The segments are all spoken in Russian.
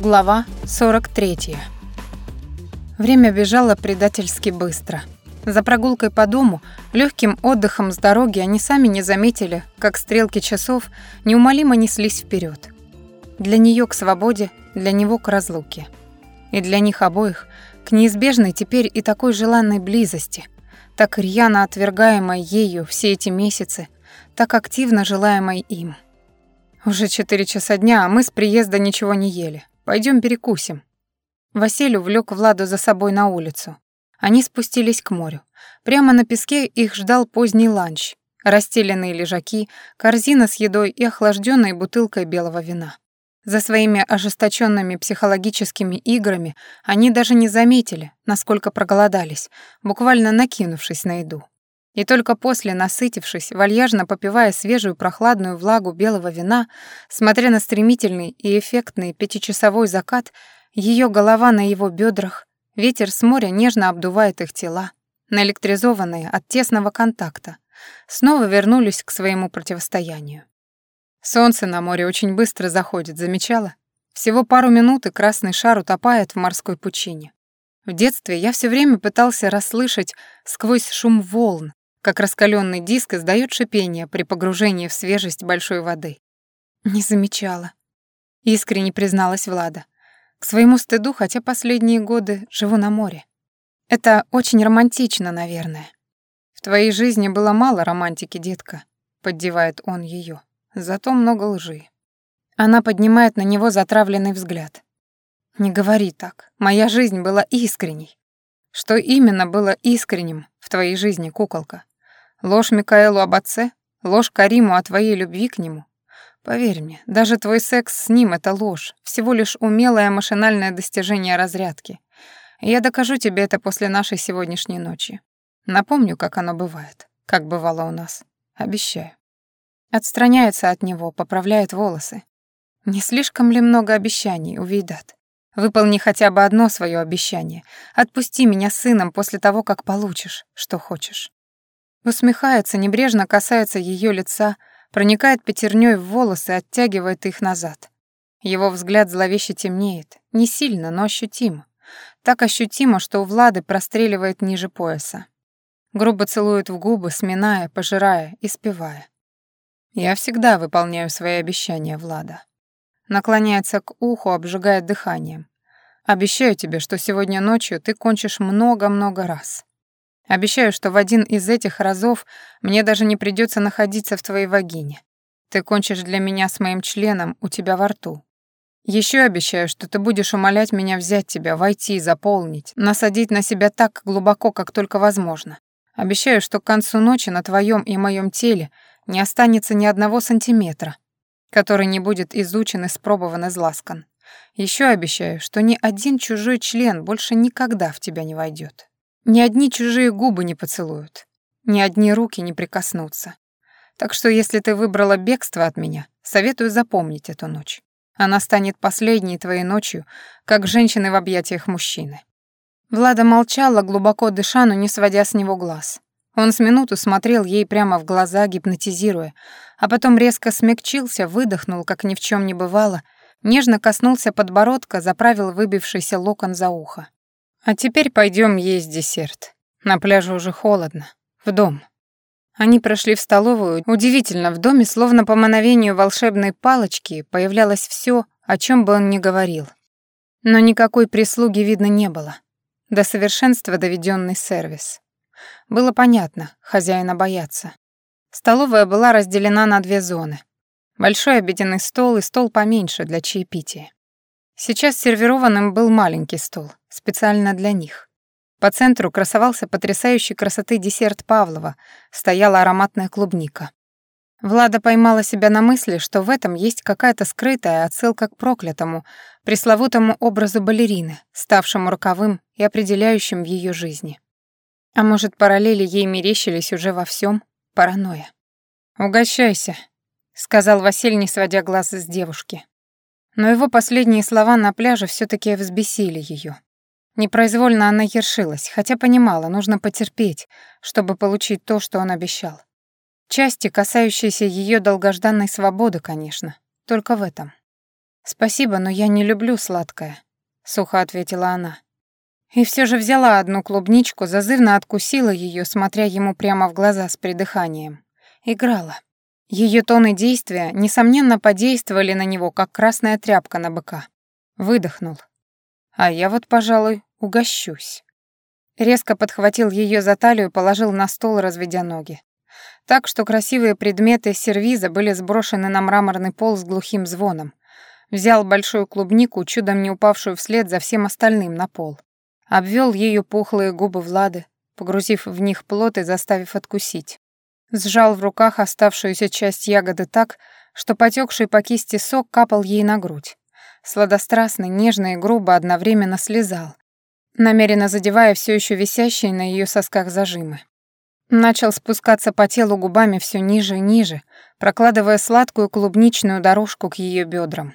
Глава 43. Время бежало предательски быстро. За прогулкой по дому, легким отдыхом с дороги они сами не заметили, как стрелки часов неумолимо неслись вперед. Для нее к свободе, для него к разлуке. И для них обоих к неизбежной теперь и такой желанной близости, так рьяно отвергаемой ею все эти месяцы, так активно желаемой им. Уже четыре часа дня, а мы с приезда ничего не ели. Пойдем перекусим». Василий увлек Владу за собой на улицу. Они спустились к морю. Прямо на песке их ждал поздний ланч. Расстеленные лежаки, корзина с едой и охлажденной бутылкой белого вина. За своими ожесточенными психологическими играми они даже не заметили, насколько проголодались, буквально накинувшись на еду. И только после, насытившись, вальяжно попивая свежую прохладную влагу белого вина, смотря на стремительный и эффектный пятичасовой закат, ее голова на его бедрах, ветер с моря нежно обдувает их тела, наэлектризованные от тесного контакта, снова вернулись к своему противостоянию. Солнце на море очень быстро заходит, замечала? Всего пару минут, и красный шар утопает в морской пучине. В детстве я все время пытался расслышать сквозь шум волн, как раскаленный диск издает шипение при погружении в свежесть большой воды. Не замечала. Искренне призналась Влада. К своему стыду, хотя последние годы живу на море. Это очень романтично, наверное. В твоей жизни было мало романтики, детка, поддевает он ее. Зато много лжи. Она поднимает на него затравленный взгляд. Не говори так. Моя жизнь была искренней. Что именно было искренним в твоей жизни, куколка? Ложь Микаэлу об отце? Ложь Кариму о твоей любви к нему? Поверь мне, даже твой секс с ним — это ложь, всего лишь умелое машинальное достижение разрядки. Я докажу тебе это после нашей сегодняшней ночи. Напомню, как оно бывает, как бывало у нас. Обещаю. Отстраняется от него, поправляет волосы. Не слишком ли много обещаний, увидат? Выполни хотя бы одно свое обещание. Отпусти меня с сыном после того, как получишь, что хочешь. Усмехается, небрежно касается ее лица, проникает пятерней в волосы, оттягивает их назад. Его взгляд зловеще темнеет, не сильно, но ощутимо. Так ощутимо, что у Влады простреливает ниже пояса. Грубо целует в губы, сминая, пожирая и спевая. «Я всегда выполняю свои обещания, Влада». Наклоняется к уху, обжигает дыханием. «Обещаю тебе, что сегодня ночью ты кончишь много-много раз. Обещаю, что в один из этих разов мне даже не придется находиться в твоей вагине. Ты кончишь для меня с моим членом у тебя во рту. Еще обещаю, что ты будешь умолять меня взять тебя, войти, заполнить, насадить на себя так глубоко, как только возможно. Обещаю, что к концу ночи на твоем и моем теле не останется ни одного сантиметра, который не будет изучен, испробован, изласкан. Еще обещаю, что ни один чужой член больше никогда в тебя не войдет. Ни одни чужие губы не поцелуют, ни одни руки не прикоснутся. Так что если ты выбрала бегство от меня, советую запомнить эту ночь. Она станет последней твоей ночью, как женщины в объятиях мужчины». Влада молчала, глубоко дыша, но не сводя с него глаз. Он с минуту смотрел ей прямо в глаза, гипнотизируя, а потом резко смягчился, выдохнул, как ни в чем не бывало, нежно коснулся подбородка, заправил выбившийся локон за ухо. А теперь пойдем есть десерт. На пляже уже холодно. В дом. Они прошли в столовую. Удивительно, в доме, словно по мановению волшебной палочки, появлялось все, о чем бы он ни говорил. Но никакой прислуги видно не было. До совершенства доведенный сервис. Было понятно, хозяина боятся. Столовая была разделена на две зоны. Большой обеденный стол и стол поменьше для чаепития. Сейчас сервированным был маленький стол, специально для них. По центру красовался потрясающей красоты десерт Павлова, стояла ароматная клубника. Влада поймала себя на мысли, что в этом есть какая-то скрытая отсылка к проклятому, пресловутому образу балерины, ставшему роковым и определяющим в ее жизни. А может, параллели ей мерещились уже во всем? Паранойя. «Угощайся», — сказал Василий, не сводя глаз с девушки. Но его последние слова на пляже все таки взбесили ее. Непроизвольно она ершилась, хотя понимала, нужно потерпеть, чтобы получить то, что он обещал. Части, касающиеся ее долгожданной свободы, конечно, только в этом. «Спасибо, но я не люблю сладкое», — сухо ответила она. И все же взяла одну клубничку, зазывно откусила ее, смотря ему прямо в глаза с придыханием. Играла. Ее тоны действия, несомненно, подействовали на него, как красная тряпка на быка. Выдохнул. А я вот, пожалуй, угощусь. Резко подхватил ее за талию и положил на стол, разведя ноги. Так что красивые предметы сервиза были сброшены на мраморный пол с глухим звоном. Взял большую клубнику, чудом не упавшую вслед за всем остальным на пол. Обвел ее пухлые губы Влады, погрузив в них плод и заставив откусить. Сжал в руках оставшуюся часть ягоды так, что потекший по кисти сок капал ей на грудь. Сладострастный, нежно и грубо одновременно слезал, намеренно задевая все еще висящие на ее сосках зажимы. Начал спускаться по телу губами все ниже и ниже, прокладывая сладкую клубничную дорожку к ее бедрам.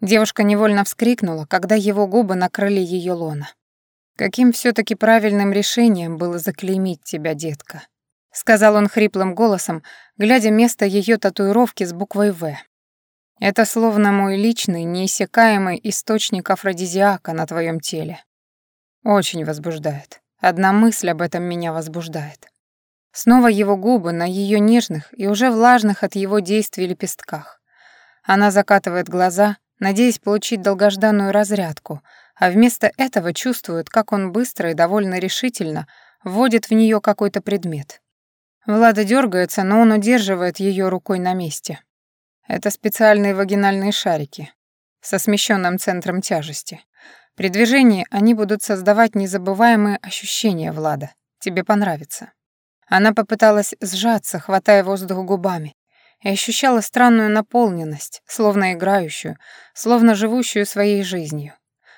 Девушка невольно вскрикнула, когда его губы накрыли ее лона. «Каким все таки правильным решением было заклеймить тебя, детка?» — сказал он хриплым голосом, глядя место ее татуировки с буквой «В». «Это словно мой личный, неиссякаемый источник афродизиака на твоем теле. Очень возбуждает. Одна мысль об этом меня возбуждает. Снова его губы на ее нежных и уже влажных от его действий лепестках. Она закатывает глаза, надеясь получить долгожданную разрядку, а вместо этого чувствует, как он быстро и довольно решительно вводит в нее какой-то предмет. Влада дергается, но он удерживает ее рукой на месте. Это специальные вагинальные шарики со смещенным центром тяжести. При движении они будут создавать незабываемые ощущения, Влада. Тебе понравится. Она попыталась сжаться, хватая воздух губами, и ощущала странную наполненность, словно играющую, словно живущую своей жизнью.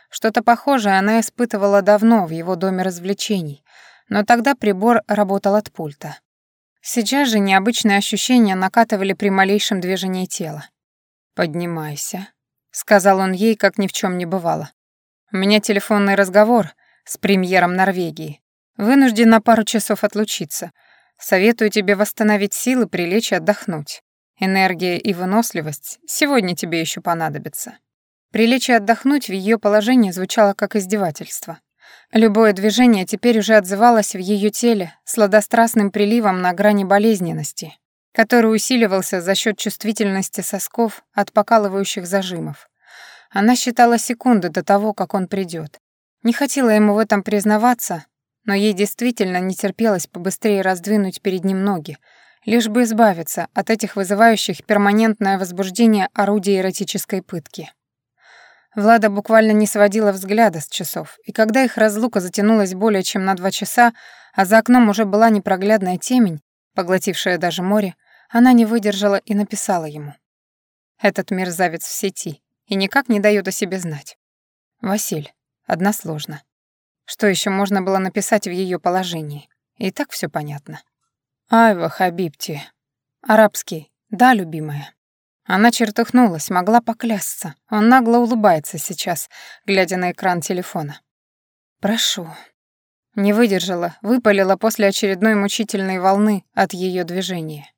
Что-то похожее она испытывала давно в его доме развлечений, но тогда прибор работал от пульта. Сейчас же необычные ощущения накатывали при малейшем движении тела. «Поднимайся», — сказал он ей, как ни в чем не бывало. Меня телефонный разговор с премьером Норвегии. Вынужден на пару часов отлучиться. Советую тебе восстановить силы, прилечь и отдохнуть. Энергия и выносливость сегодня тебе еще понадобятся. Прилечь и отдохнуть в ее положении звучало как издевательство. Любое движение теперь уже отзывалось в ее теле сладострастным приливом на грани болезненности, который усиливался за счет чувствительности сосков от покалывающих зажимов. Она считала секунды до того, как он придет. Не хотела ему в этом признаваться, но ей действительно не терпелось побыстрее раздвинуть перед ним ноги, лишь бы избавиться от этих вызывающих перманентное возбуждение орудий эротической пытки. Влада буквально не сводила взгляда с часов, и когда их разлука затянулась более чем на два часа, а за окном уже была непроглядная темень, поглотившая даже море, она не выдержала и написала ему. «Этот мерзавец в сети и никак не дает о себе знать. Василь, односложно. Что еще можно было написать в ее положении? И так все понятно. Айва Хабибти. Арабский. Да, любимая. Она чертыхнулась, могла поклясться. Он нагло улыбается сейчас, глядя на экран телефона. «Прошу». Не выдержала, выпалила после очередной мучительной волны от ее движения.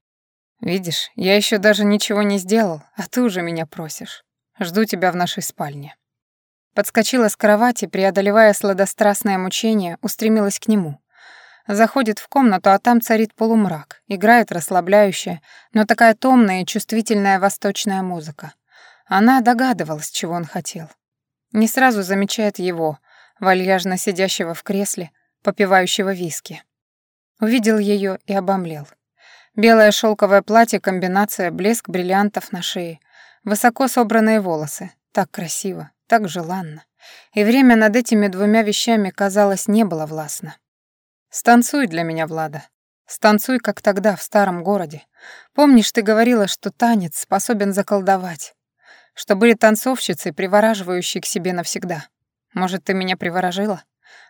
«Видишь, я еще даже ничего не сделал, а ты уже меня просишь. Жду тебя в нашей спальне». Подскочила с кровати, преодолевая сладострастное мучение, устремилась к нему. Заходит в комнату, а там царит полумрак, играет расслабляющая, но такая томная и чувствительная восточная музыка. Она догадывалась, чего он хотел. Не сразу замечает его, вальяжно сидящего в кресле, попивающего виски. Увидел ее и обомлел. Белое шелковое платье, комбинация, блеск бриллиантов на шее, Высоко собранные волосы. Так красиво, так желанно. И время над этими двумя вещами, казалось, не было властно. «Станцуй для меня, Влада. Станцуй, как тогда, в старом городе. Помнишь, ты говорила, что танец способен заколдовать, что были танцовщицы, привораживающие к себе навсегда. Может, ты меня приворожила?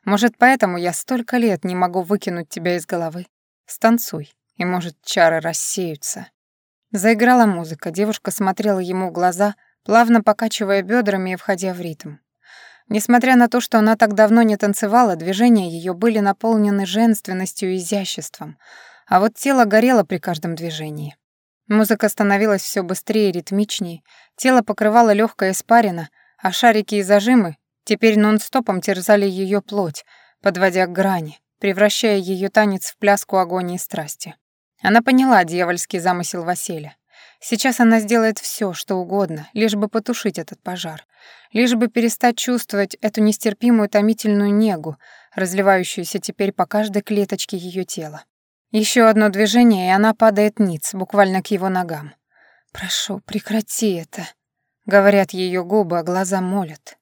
Может, поэтому я столько лет не могу выкинуть тебя из головы? Станцуй, и, может, чары рассеются». Заиграла музыка, девушка смотрела ему в глаза, плавно покачивая бедрами и входя в ритм. Несмотря на то, что она так давно не танцевала, движения ее были наполнены женственностью и изяществом, а вот тело горело при каждом движении. Музыка становилась все быстрее и ритмичнее, тело покрывало легкое испарина, а шарики и зажимы теперь нон-стопом терзали ее плоть, подводя к грани, превращая ее танец в пляску агонии и страсти. Она поняла дьявольский замысел Василия. Сейчас она сделает все, что угодно, лишь бы потушить этот пожар, лишь бы перестать чувствовать эту нестерпимую томительную негу, разливающуюся теперь по каждой клеточке ее тела. Еще одно движение, и она падает ниц, буквально к его ногам. «Прошу, прекрати это», — говорят ее губы, а глаза молят.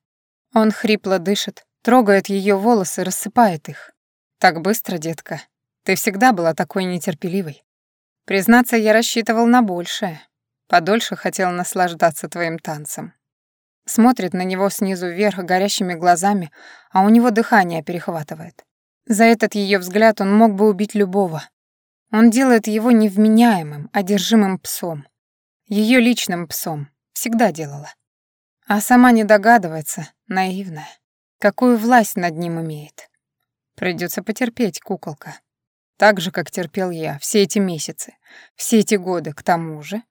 Он хрипло дышит, трогает ее волосы, рассыпает их. «Так быстро, детка. Ты всегда была такой нетерпеливой. Признаться, я рассчитывал на большее. Подольше хотел наслаждаться твоим танцем. Смотрит на него снизу вверх горящими глазами, а у него дыхание перехватывает. За этот ее взгляд он мог бы убить любого. Он делает его невменяемым, одержимым псом. Ее личным псом. Всегда делала. А сама не догадывается, наивная, какую власть над ним имеет. Придется потерпеть, куколка. Так же, как терпел я все эти месяцы, все эти годы, к тому же.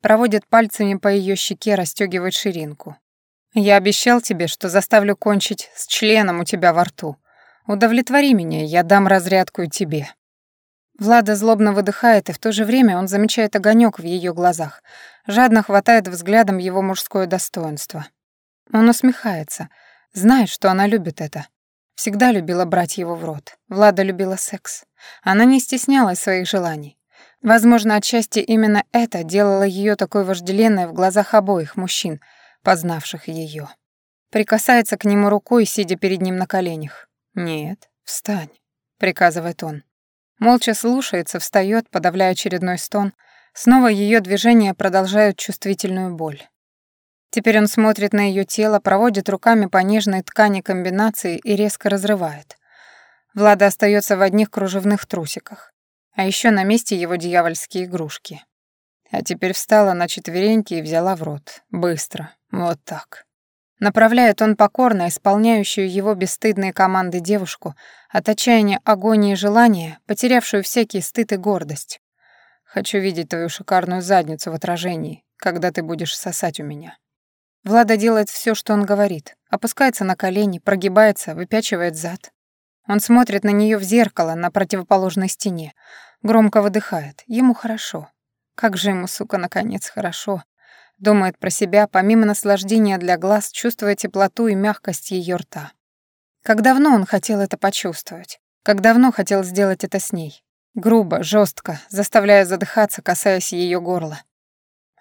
Проводит пальцами по ее щеке, расстегивает ширинку. Я обещал тебе, что заставлю кончить с членом у тебя во рту. Удовлетвори меня, я дам разрядку и тебе. Влада злобно выдыхает, и в то же время он замечает огонек в ее глазах, жадно хватает взглядом его мужское достоинство. Он усмехается, знает, что она любит это. Всегда любила брать его в рот. Влада любила секс. Она не стеснялась своих желаний. Возможно, отчасти именно это делало ее такой вожделенной в глазах обоих мужчин, познавших ее. Прикасается к нему рукой, сидя перед ним на коленях. «Нет, встань», — приказывает он. Молча слушается, встает, подавляя очередной стон. Снова ее движения продолжают чувствительную боль. Теперь он смотрит на ее тело, проводит руками по нежной ткани комбинации и резко разрывает. Влада остается в одних кружевных трусиках. А еще на месте его дьявольские игрушки. А теперь встала на четвереньки и взяла в рот. Быстро. Вот так. Направляет он покорно исполняющую его бесстыдные команды девушку, от отчаяния агонии желания, потерявшую всякий стыд и гордость. Хочу видеть твою шикарную задницу в отражении, когда ты будешь сосать у меня. Влада делает все, что он говорит. Опускается на колени, прогибается, выпячивает зад. Он смотрит на нее в зеркало на противоположной стене. Громко выдыхает. Ему хорошо. Как же ему, сука, наконец хорошо. Думает про себя, помимо наслаждения для глаз, чувствуя теплоту и мягкость ее рта. Как давно он хотел это почувствовать. Как давно хотел сделать это с ней. Грубо, жестко, заставляя задыхаться, касаясь ее горла.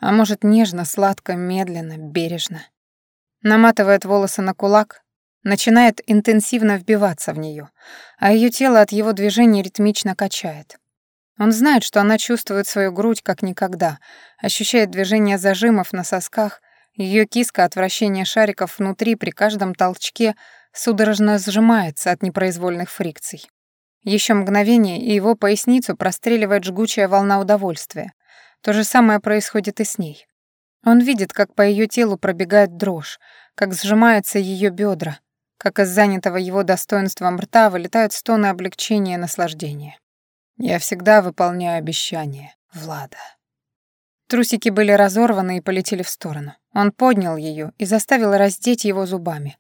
А может, нежно, сладко, медленно, бережно. Наматывает волосы на кулак, начинает интенсивно вбиваться в нее, а ее тело от его движения ритмично качает. Он знает, что она чувствует свою грудь как никогда, ощущает движение зажимов на сосках, ее киска от вращения шариков внутри при каждом толчке судорожно сжимается от непроизвольных фрикций. Еще мгновение, и его поясницу простреливает жгучая волна удовольствия, то же самое происходит и с ней. Он видит, как по ее телу пробегает дрожь, как сжимаются ее бедра, как из занятого его достоинством рта вылетают стоны облегчения и наслаждения. Я всегда выполняю обещания, Влада. Трусики были разорваны и полетели в сторону. Он поднял ее и заставил раздеть его зубами,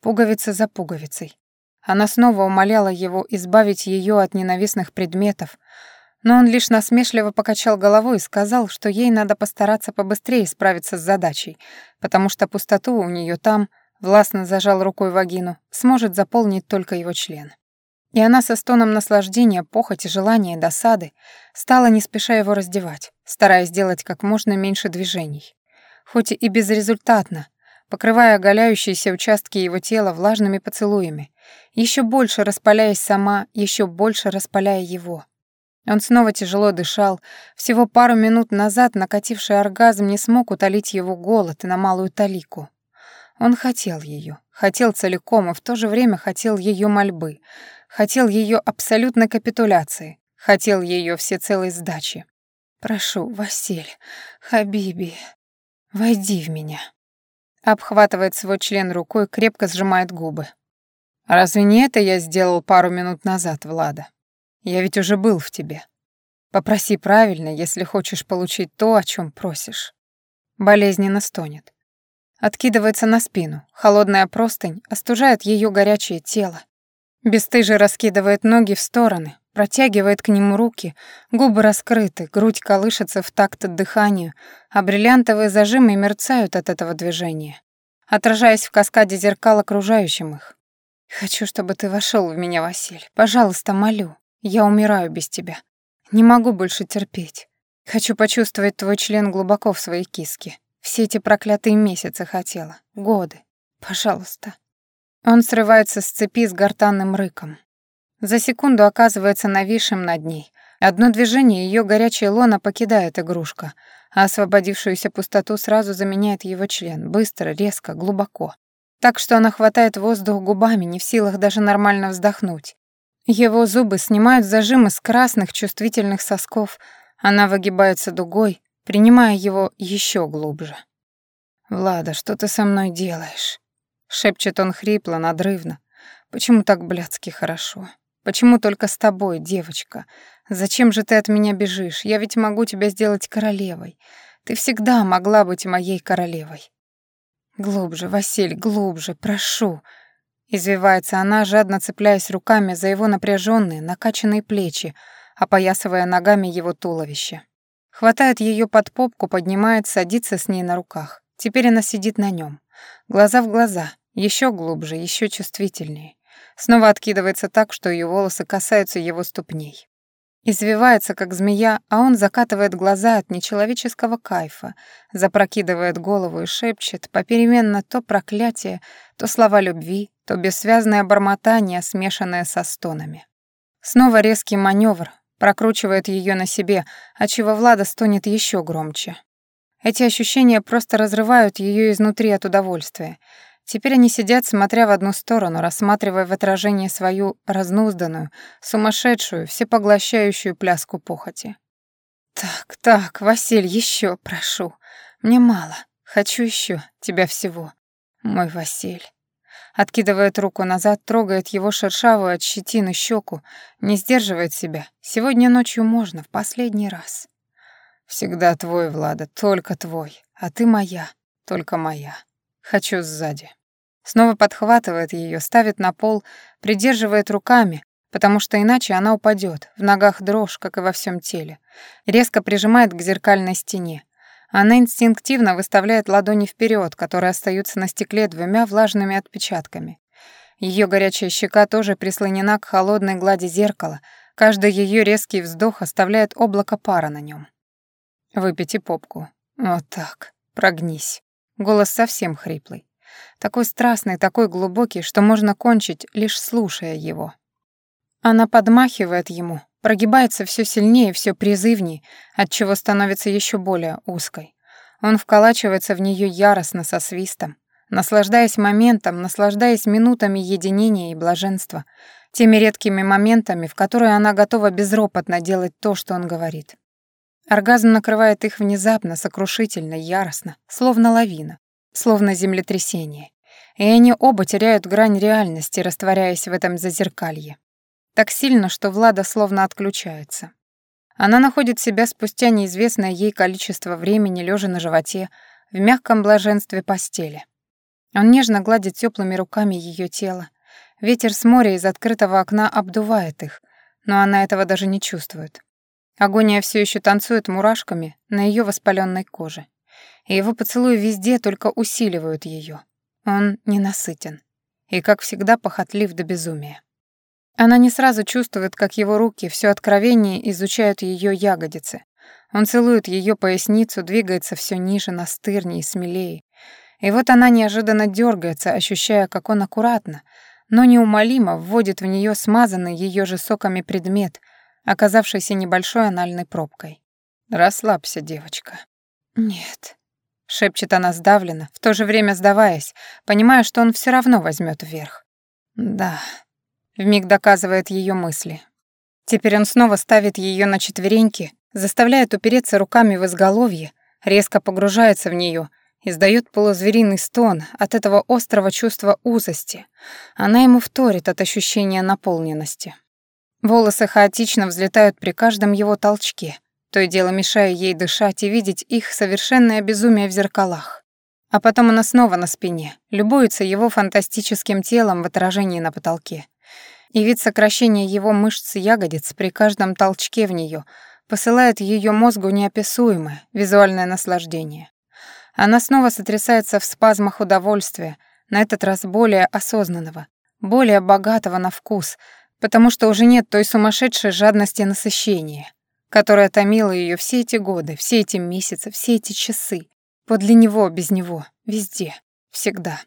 пуговица за пуговицей. Она снова умоляла его избавить ее от ненавистных предметов, но он лишь насмешливо покачал головой и сказал, что ей надо постараться побыстрее справиться с задачей, потому что пустоту у нее там, властно зажал рукой вагину, сможет заполнить только его член. И она со стоном наслаждения, похоти, желания и досады стала не спеша его раздевать, стараясь сделать как можно меньше движений. Хоть и безрезультатно, покрывая оголяющиеся участки его тела влажными поцелуями, еще больше распаляясь сама, еще больше распаляя его. Он снова тяжело дышал. Всего пару минут назад накативший оргазм не смог утолить его голод и на малую талику. Он хотел ее, хотел целиком и в то же время хотел ее мольбы, хотел ее абсолютной капитуляции, хотел ее всецелой сдачи. «Прошу, Василь, Хабиби, войди в меня». Обхватывает свой член рукой, крепко сжимает губы. «Разве не это я сделал пару минут назад, Влада?» Я ведь уже был в тебе. Попроси правильно, если хочешь получить то, о чем просишь. Болезненно стонет. Откидывается на спину. Холодная простынь остужает ее горячее тело. Бесстыже раскидывает ноги в стороны, протягивает к нему руки, губы раскрыты, грудь колышется в такт дыханию, а бриллиантовые зажимы мерцают от этого движения, отражаясь в каскаде зеркал окружающим их. «Хочу, чтобы ты вошел в меня, Василь. Пожалуйста, молю. Я умираю без тебя. Не могу больше терпеть. Хочу почувствовать твой член глубоко в своей киске. Все эти проклятые месяцы хотела. Годы. Пожалуйста. Он срывается с цепи с гортанным рыком. За секунду оказывается нависшим над ней. Одно движение ее горячая лона покидает игрушка, а освободившуюся пустоту сразу заменяет его член, быстро, резко, глубоко. Так что она хватает воздух губами, не в силах даже нормально вздохнуть. Его зубы снимают зажимы с красных чувствительных сосков, она выгибается дугой, принимая его еще глубже. «Влада, что ты со мной делаешь?» Шепчет он хрипло, надрывно. «Почему так блядски хорошо? Почему только с тобой, девочка? Зачем же ты от меня бежишь? Я ведь могу тебя сделать королевой. Ты всегда могла быть моей королевой». «Глубже, Василь, глубже, прошу!» Извивается она, жадно цепляясь руками за его напряженные, накачанные плечи, опоясывая ногами его туловище. Хватает ее под попку, поднимает, садится с ней на руках. Теперь она сидит на нем. Глаза в глаза, еще глубже, еще чувствительнее. Снова откидывается так, что ее волосы касаются его ступней. Извивается, как змея, а он закатывает глаза от нечеловеческого кайфа, запрокидывает голову и шепчет попеременно то проклятие, то слова любви, то бессвязное бормотание, смешанное со стонами. Снова резкий маневр, прокручивает ее на себе, отчего Влада стонет еще громче. Эти ощущения просто разрывают ее изнутри от удовольствия. Теперь они сидят, смотря в одну сторону, рассматривая в отражении свою разнузданную, сумасшедшую, всепоглощающую пляску похоти. «Так, так, Василь, еще прошу. Мне мало. Хочу еще тебя всего. Мой Василь». Откидывает руку назад, трогает его шершавую от щетины щеку, не сдерживает себя. Сегодня ночью можно, в последний раз. Всегда твой, Влада, только твой. А ты моя, только моя. Хочу сзади. Снова подхватывает ее, ставит на пол, придерживает руками, потому что иначе она упадет. В ногах дрожь, как и во всем теле. Резко прижимает к зеркальной стене. Она инстинктивно выставляет ладони вперед, которые остаются на стекле двумя влажными отпечатками. Ее горячая щека тоже прислонена к холодной глади зеркала. Каждый ее резкий вздох оставляет облако пара на нем. Выпейте попку. Вот так. Прогнись. Голос совсем хриплый. Такой страстный, такой глубокий, что можно кончить, лишь слушая его. Она подмахивает ему, прогибается все сильнее, все призывнее, отчего становится еще более узкой. Он вколачивается в нее яростно со свистом, наслаждаясь моментом, наслаждаясь минутами единения и блаженства, теми редкими моментами, в которые она готова безропотно делать то, что он говорит. Оргазм накрывает их внезапно, сокрушительно, яростно, словно лавина, словно землетрясение. И они оба теряют грань реальности, растворяясь в этом зазеркалье. Так сильно, что Влада словно отключается. Она находит себя спустя неизвестное ей количество времени, лежа на животе, в мягком блаженстве постели. Он нежно гладит теплыми руками ее тело. Ветер с моря из открытого окна обдувает их, но она этого даже не чувствует. Агония все еще танцует мурашками на ее воспаленной коже. И его поцелуи везде только усиливают ее. Он ненасытен. И, как всегда, похотлив до безумия. Она не сразу чувствует, как его руки все откровеннее изучают ее ягодицы. Он целует ее поясницу, двигается все ниже, настырнее и смелее. И вот она неожиданно дергается, ощущая, как он аккуратно, но неумолимо вводит в нее смазанный ее же соками предмет, оказавшийся небольшой анальной пробкой. «Расслабься, девочка». «Нет», — шепчет она сдавленно, в то же время сдаваясь, понимая, что он все равно возьмет вверх. «Да», вмиг доказывает ее мысли. Теперь он снова ставит ее на четвереньки, заставляет упереться руками в изголовье, резко погружается в нее, издает полузвериный стон от этого острого чувства узости. Она ему вторит от ощущения наполненности. Волосы хаотично взлетают при каждом его толчке, то и дело мешая ей дышать и видеть их совершенное безумие в зеркалах. А потом она снова на спине, любуется его фантастическим телом в отражении на потолке. И вид сокращения его мышц ягодиц при каждом толчке в нее посылает ее мозгу неописуемое визуальное наслаждение. Она снова сотрясается в спазмах удовольствия, на этот раз более осознанного, более богатого на вкус, потому что уже нет той сумасшедшей жадности насыщения, которая томила ее все эти годы, все эти месяцы, все эти часы, подле него, без него, везде, всегда.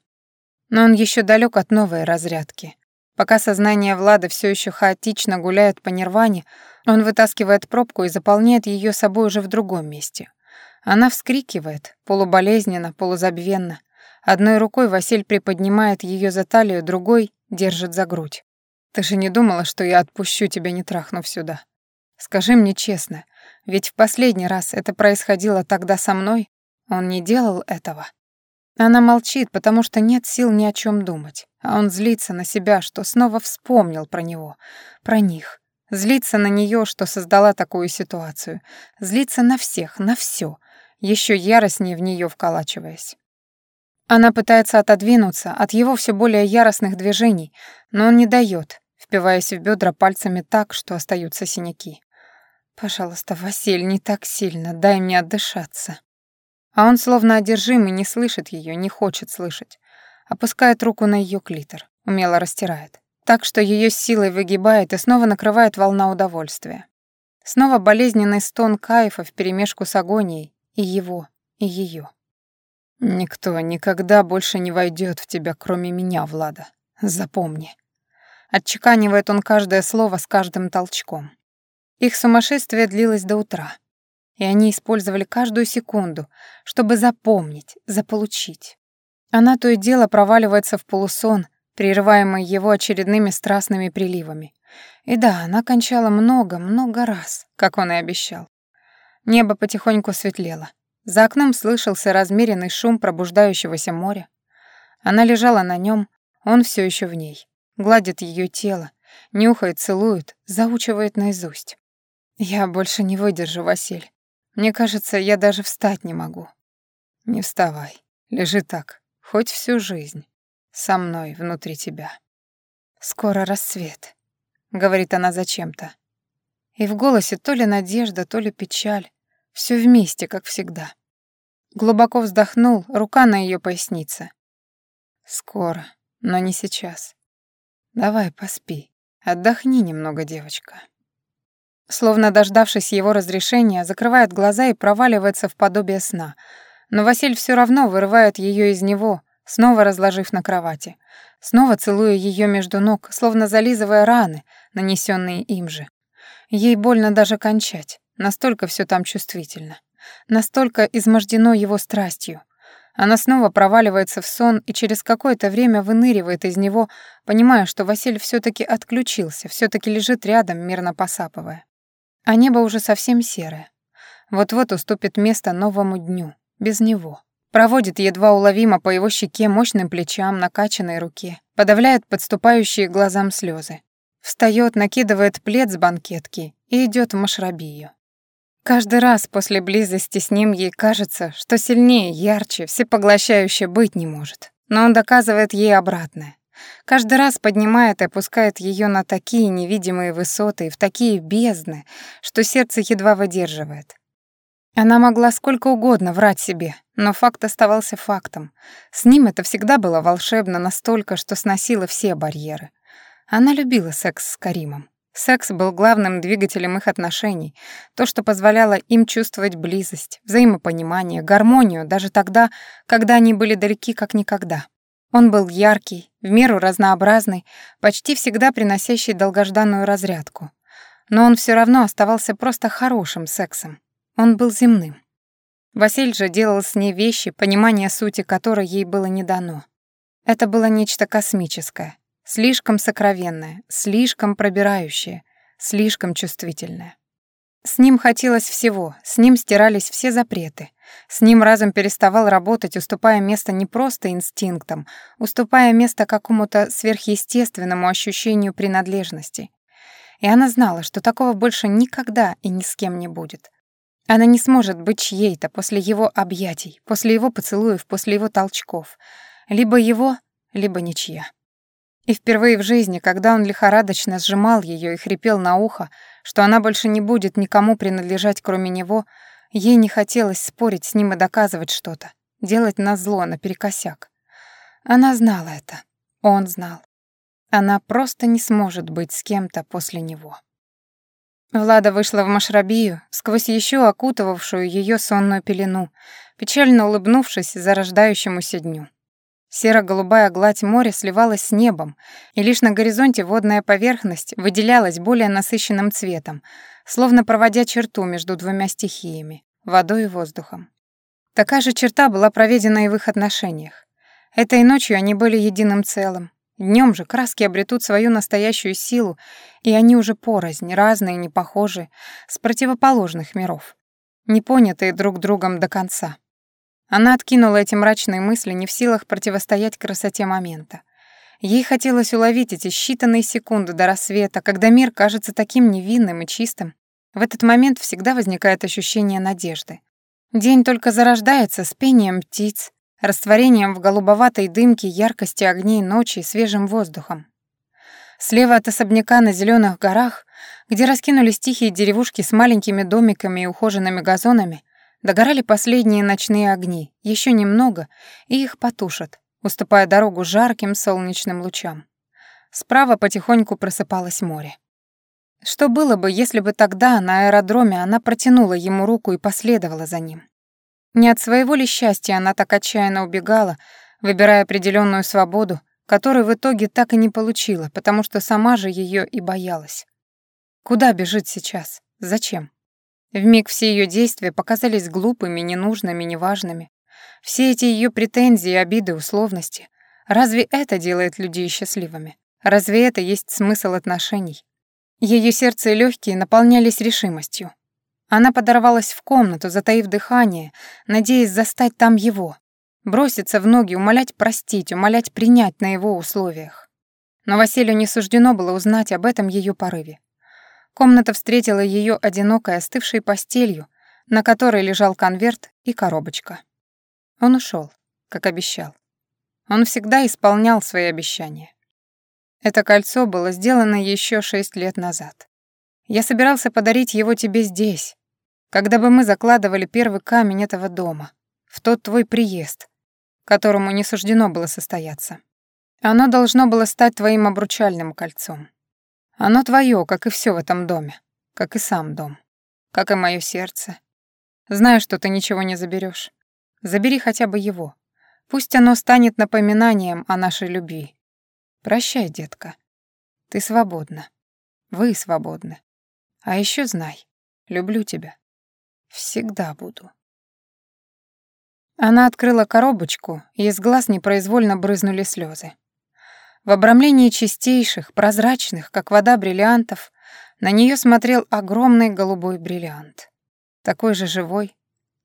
Но он еще далек от новой разрядки. Пока сознание Влада все еще хаотично гуляет по нирване, он вытаскивает пробку и заполняет ее собой уже в другом месте. Она вскрикивает, полуболезненно, полузабвенно. Одной рукой Василь приподнимает ее за талию, другой держит за грудь. «Ты же не думала, что я отпущу тебя, не трахнув сюда? Скажи мне честно, ведь в последний раз это происходило тогда со мной, он не делал этого». Она молчит, потому что нет сил ни о чем думать, а он злится на себя, что снова вспомнил про него, про них. Злится на нее, что создала такую ситуацию. Злится на всех, на все, еще яростнее в нее вколачиваясь. Она пытается отодвинуться от его все более яростных движений, но он не дает, впиваясь в бедра пальцами так, что остаются синяки. «Пожалуйста, Василь, не так сильно, дай мне отдышаться». А он словно одержимый не слышит ее, не хочет слышать. Опускает руку на ее клитор, умело растирает. Так что ее силой выгибает и снова накрывает волна удовольствия. Снова болезненный стон кайфа вперемешку с агонией и его, и ее. «Никто никогда больше не войдет в тебя, кроме меня, Влада. Запомни». Отчеканивает он каждое слово с каждым толчком. Их сумасшествие длилось до утра, и они использовали каждую секунду, чтобы запомнить, заполучить. Она то и дело проваливается в полусон, прерываемый его очередными страстными приливами. И да, она кончала много-много раз, как он и обещал. Небо потихоньку светлело. За окном слышался размеренный шум пробуждающегося моря. Она лежала на нем, он все еще в ней. Гладит ее тело, нюхает, целует, заучивает наизусть. Я больше не выдержу, Василь. Мне кажется, я даже встать не могу. Не вставай. Лежи так, хоть всю жизнь. Со мной, внутри тебя. Скоро рассвет, говорит она зачем-то. И в голосе то ли надежда, то ли печаль. Все вместе, как всегда. Глубоко вздохнул, рука на ее пояснице. Скоро, но не сейчас. Давай поспи. Отдохни немного, девочка. Словно дождавшись его разрешения, закрывает глаза и проваливается в подобие сна. Но Василь все равно вырывает ее из него, снова разложив на кровати, снова целуя ее между ног, словно зализывая раны, нанесенные им же. Ей больно даже кончать, настолько все там чувствительно настолько измождено его страстью. Она снова проваливается в сон и через какое-то время выныривает из него, понимая, что Василь все таки отключился, все таки лежит рядом, мирно посапывая. А небо уже совсем серое. Вот-вот уступит место новому дню, без него. Проводит едва уловимо по его щеке мощным плечам, накачанной руке, подавляет подступающие глазам слезы. Встает, накидывает плед с банкетки и идет в Машрабию. Каждый раз после близости с ним ей кажется, что сильнее, ярче, всепоглощающе быть не может. Но он доказывает ей обратное. Каждый раз поднимает и опускает ее на такие невидимые высоты и в такие бездны, что сердце едва выдерживает. Она могла сколько угодно врать себе, но факт оставался фактом. С ним это всегда было волшебно настолько, что сносило все барьеры. Она любила секс с Каримом. Секс был главным двигателем их отношений, то, что позволяло им чувствовать близость, взаимопонимание, гармонию даже тогда, когда они были далеки как никогда. Он был яркий, в меру разнообразный, почти всегда приносящий долгожданную разрядку. Но он все равно оставался просто хорошим сексом. Он был земным. Василь же делал с ней вещи, понимание сути которой ей было не дано. Это было нечто космическое, Слишком сокровенное, слишком пробирающее, слишком чувствительное. С ним хотелось всего, с ним стирались все запреты. С ним разум переставал работать, уступая место не просто инстинктам, уступая место какому-то сверхъестественному ощущению принадлежности. И она знала, что такого больше никогда и ни с кем не будет. Она не сможет быть чьей-то после его объятий, после его поцелуев, после его толчков. Либо его, либо ничья. И впервые в жизни, когда он лихорадочно сжимал ее и хрипел на ухо, что она больше не будет никому принадлежать, кроме него, ей не хотелось спорить с ним и доказывать что-то, делать назло, наперекосяк. Она знала это. Он знал. Она просто не сможет быть с кем-то после него. Влада вышла в Машрабию, сквозь еще окутывавшую ее сонную пелену, печально улыбнувшись зарождающемуся дню. Серо-голубая гладь моря сливалась с небом, и лишь на горизонте водная поверхность выделялась более насыщенным цветом, словно проводя черту между двумя стихиями — водой и воздухом. Такая же черта была проведена и в их отношениях. Этой ночью они были единым целым. Днем же краски обретут свою настоящую силу, и они уже порознь, разные, не похожие, с противоположных миров, не понятые друг другом до конца. Она откинула эти мрачные мысли, не в силах противостоять красоте момента. Ей хотелось уловить эти считанные секунды до рассвета, когда мир кажется таким невинным и чистым. В этот момент всегда возникает ощущение надежды. День только зарождается с пением птиц, растворением в голубоватой дымке яркости огней ночи и свежим воздухом. Слева от особняка на зеленых горах, где раскинулись тихие деревушки с маленькими домиками и ухоженными газонами, Догорали последние ночные огни, еще немного, и их потушат, уступая дорогу жарким солнечным лучам. Справа потихоньку просыпалось море. Что было бы, если бы тогда на аэродроме она протянула ему руку и последовала за ним? Не от своего ли счастья она так отчаянно убегала, выбирая определенную свободу, которую в итоге так и не получила, потому что сама же ее и боялась. Куда бежит сейчас? Зачем? Вмиг все ее действия показались глупыми, ненужными, неважными. Все эти ее претензии, обиды, условности. Разве это делает людей счастливыми? Разве это есть смысл отношений? Ее сердце и легкие наполнялись решимостью. Она подорвалась в комнату, затаив дыхание, надеясь застать там его, броситься в ноги, умолять простить, умолять принять на его условиях. Но Василию не суждено было узнать об этом ее порыве. Комната встретила ее одинокой остывшей постелью, на которой лежал конверт и коробочка. Он ушел, как обещал. Он всегда исполнял свои обещания. Это кольцо было сделано еще шесть лет назад. Я собирался подарить его тебе здесь, когда бы мы закладывали первый камень этого дома, в тот твой приезд, которому не суждено было состояться. Оно должно было стать твоим обручальным кольцом. Оно твое, как и все в этом доме, как и сам дом, как и мое сердце. Знаю, что ты ничего не заберешь. Забери хотя бы его. Пусть оно станет напоминанием о нашей любви. Прощай, детка. Ты свободна. Вы свободны. А еще знай, люблю тебя. Всегда буду. Она открыла коробочку, и из глаз непроизвольно брызнули слезы. В обрамлении чистейших, прозрачных, как вода бриллиантов, на нее смотрел огромный голубой бриллиант. Такой же живой,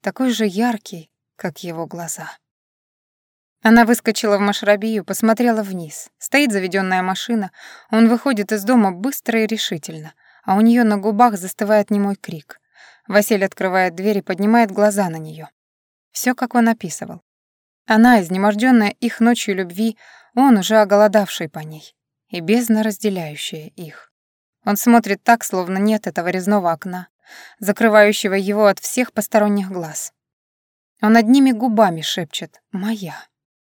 такой же яркий, как его глаза. Она выскочила в машрабию, посмотрела вниз. Стоит заведенная машина, он выходит из дома быстро и решительно, а у нее на губах застывает немой крик. Василий открывает дверь и поднимает глаза на нее. Все, как он описывал. Она, изнеможденная их ночью любви, он, уже оголодавший по ней, и бездна разделяющая их. Он смотрит так, словно нет этого резного окна, закрывающего его от всех посторонних глаз. Он одними губами шепчет «Моя».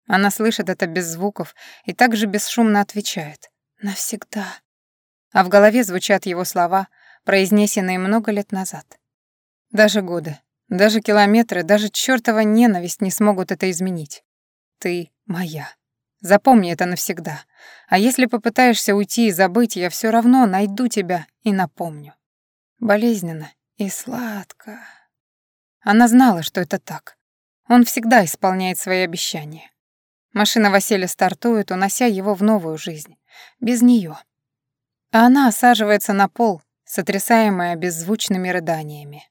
Она слышит это без звуков и также бесшумно отвечает «Навсегда». А в голове звучат его слова, произнесенные много лет назад. Даже годы, даже километры, даже чёртова ненависть не смогут это изменить. Ты моя. Запомни это навсегда. А если попытаешься уйти и забыть, я все равно найду тебя и напомню. Болезненно и сладко. Она знала, что это так. Он всегда исполняет свои обещания. Машина Василия стартует, унося его в новую жизнь. Без нее. А она осаживается на пол, сотрясаемая беззвучными рыданиями.